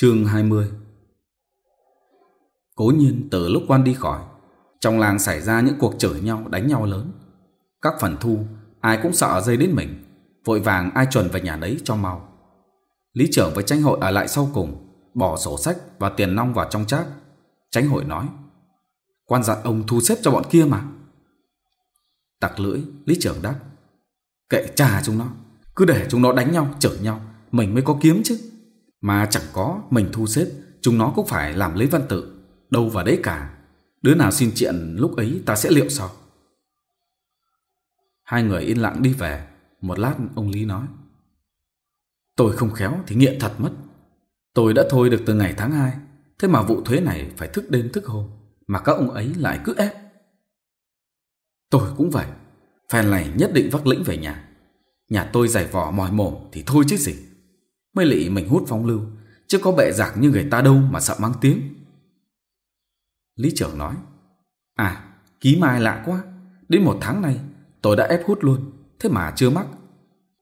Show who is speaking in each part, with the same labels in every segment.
Speaker 1: Chương 20 Cố nhiên từ lúc quan đi khỏi, trong làng xảy ra những cuộc chửi nhau đánh nhau lớn. Các phần thu, ai cũng sợ dây đến mình, vội vàng ai chuẩn về nhà đấy cho mau. Lý trưởng với tranh hội ở lại sau cùng, bỏ sổ sách và tiền nong vào trong chác. Tranh hội nói, quan dặn ông thu xếp cho bọn kia mà. Tặc lưỡi, lý trưởng đáp, kệ trà chúng nó, cứ để chúng nó đánh nhau, chửi nhau, mình mới có kiếm chứ. Mà chẳng có, mình thu xếp, Chúng nó cũng phải làm lấy văn tự, Đâu vào đấy cả. Đứa nào xin chuyện, lúc ấy ta sẽ liệu sao Hai người yên lặng đi về. Một lát, ông Lý nói. Tôi không khéo thì nghiện thật mất. Tôi đã thôi được từ ngày tháng 2 Thế mà vụ thuế này phải thức đêm thức hôm, Mà các ông ấy lại cứ ép. Tôi cũng vậy. Phèn này nhất định vác lĩnh về nhà. Nhà tôi giải vỏ mỏi mồm thì thôi chứ gì. Mới lị mình hút phong lưu, Chứ có bệ giặc như người ta đâu mà sợ mang tiếng. Lý trưởng nói À ký mai lạ quá. Đến một tháng nay, tôi đã ép hút luôn, Thế mà chưa mắc.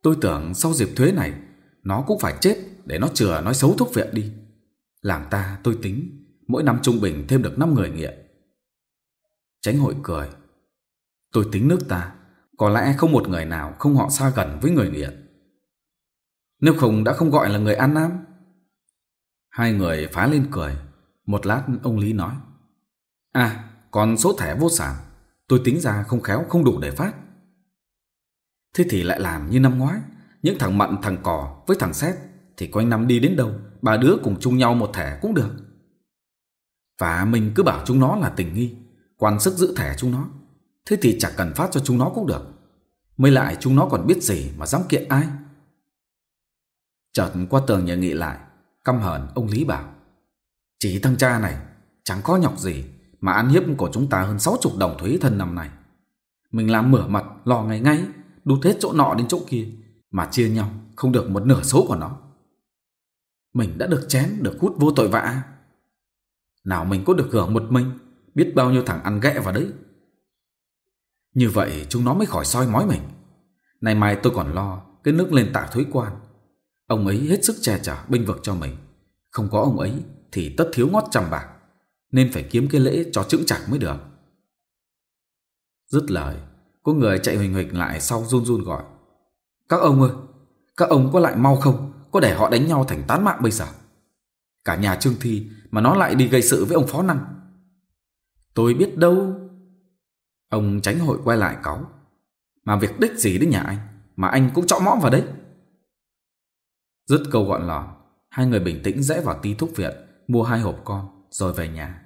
Speaker 1: Tôi tưởng sau dịp thuế này, Nó cũng phải chết để nó chừa nói xấu thuốc viện đi. Làm ta, tôi tính, Mỗi năm trung bình thêm được năm người nghiện. Tránh hội cười, Tôi tính nước ta, Có lẽ không một người nào không họ xa gần với người nghiện. Nếu không đã không gọi là người An Nam. Hai người phá lên cười. Một lát ông Lý nói À còn số thẻ vô sản, Tôi tính ra không khéo, không đủ để phát. Thế thì lại làm như năm ngoái, Những thằng mặn thằng cò với thằng xét Thì quanh năm đi đến đâu, Ba đứa cùng chung nhau một thẻ cũng được. Và mình cứ bảo chúng nó là tình nghi, Quan sức giữ thẻ chúng nó. Thế thì chẳng cần phát cho chúng nó cũng được. Mới lại chúng nó còn biết gì mà dám kiện ai. Chợt qua tường nhà nghị lại, Căm hờn ông Lý bảo Chỉ thằng cha này, chẳng có nhọc gì Mà ăn hiếp của chúng ta hơn 60 đồng thuế thân năm này Mình làm mở mặt, lo ngày ngay, Đút hết chỗ nọ đến chỗ kia Mà chia nhau, không được một nửa số của nó. Mình đã được chén, Được hút vô tội vạ. Nào mình có được hưởng một mình, Biết bao nhiêu thằng ăn ghẹ vào đấy. Như vậy chúng nó mới khỏi soi mói mình. Nay mai tôi còn lo, Cái nước lên tạ thuế quan Ông ấy hết sức che chở binh vực cho mình. Không có ông ấy thì tất thiếu ngót trăm bạc. Nên phải kiếm cái lễ cho chữ chạc mới được. Dứt lời, có người chạy huỳnh huỳnh lại sau run run gọi. Các ông ơi, các ông có lại mau không? Có để họ đánh nhau thành tán mạng bây giờ? Cả nhà Trương Thi mà nó lại đi gây sự với ông Phó Năng. Tôi biết đâu. Ông tránh hội quay lại cáu. Mà việc đích gì đến nhà anh, mà anh cũng chọ mõm vào đấy. Dứt câu gọn lòn, hai người bình tĩnh rẽ vào tí thúc viện, mua hai hộp con, rồi về nhà.